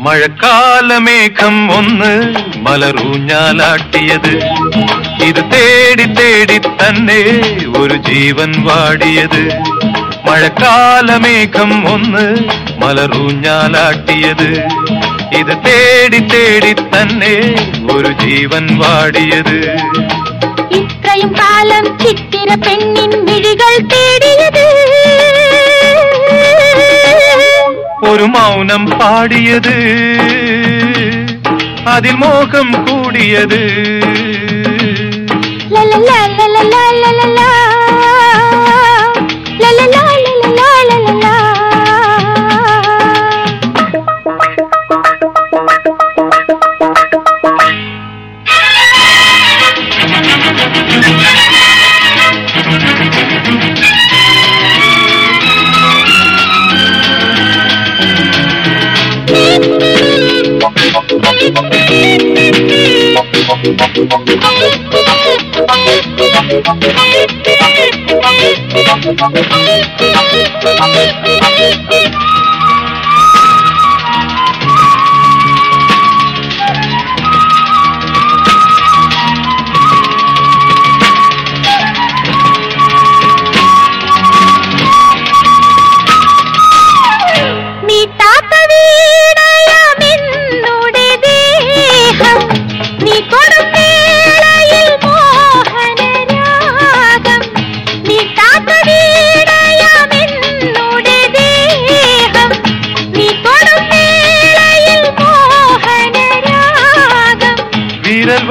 മഴക്കാലമേഘം ഒന്ന് മലറൂഞ്ഞാലാട്ടിയത്. ഇത് തേടി തേടി തന്നെ ഒരു ജീവൻ വാടിയത്. മഴക്കാലമേഘം ഒന്ന് മലറൂഞ്ഞാലാട്ടിയത്. ഇത് തേടി തേടി തന്നെ ഒരു ജീവൻ വാടിയത്. ഇത്രയും കാലം ചിത്തിര പെണ്ണിൻ മിഴികൾ തേടി ஒரு மௌனம் பாடியது. அதில் மோகம் கூடியது. Thank you.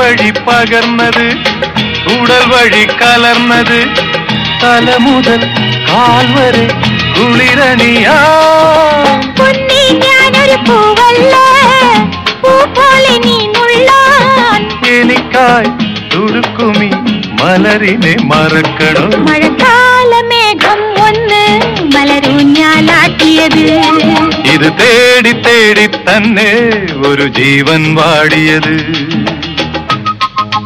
வழி பகர்ந்தது உடல் வழி கலர்ந்தது. தல முதல் கால் வரை குளிரணியா? எனக்காய் துருக்குமி மலரினை மறக்கணும். மழக்கால மேகம் ஒன்று மலரூஞ்ஞாலாட்டியது இது தேடி தேடி தன்னே ஒரு ஜீவன் வாடியது.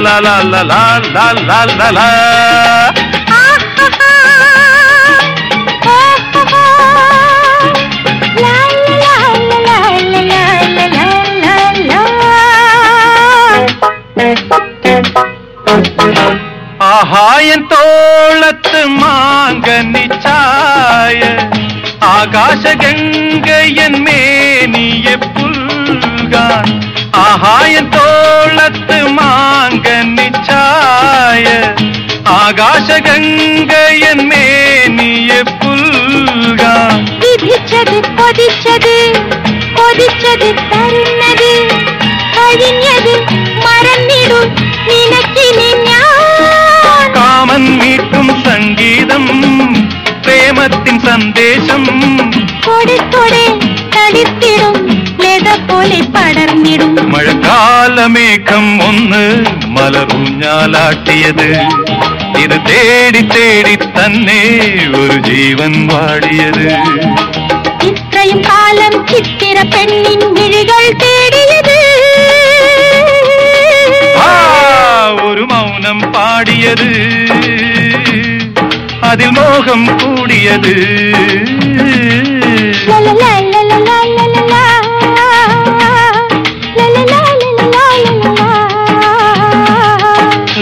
லா லா லா லா லா லா லா லா ஆஹா தோளத்து மாங்க நிச்சாய. ஆகாச கங்கையன் மேனிய புல் നൽകാൻ ആഹായൻ തോളത്ത് മാങ്കനിച്ചായ ആകാശഗംഗയൻ മേനിയെ പുൽക. വിധിച്ചത് പൊതിച്ചത് പൊതിച്ചത് തരുന്നത് കഴിഞ്ഞത് മറന്നിടും ഞാൻ. കാമൻ മീട്ടും സംഗീതം പ്രേമത്തിൻ സന്ദേശം. കൊടുത്തൊടെ തളിത്തിടും ലത പോലെ പടർന്നിടും. മഴക്കാലമേഘം ഒന്ന് മലറൂഞ്ഞാലാട്ടിയത് ഇത് തേടി തേടി തന്നെ ഒരു ജീവൻ വാടിയത്. ഇത്രയും കാലം ചിത്തിര പെണ്ണിൻ വിഴികൾ തേടിയത്. ആ ഒരു മൗനം പാടിയത്. അതിൽ മോഹം കൂടിയത്.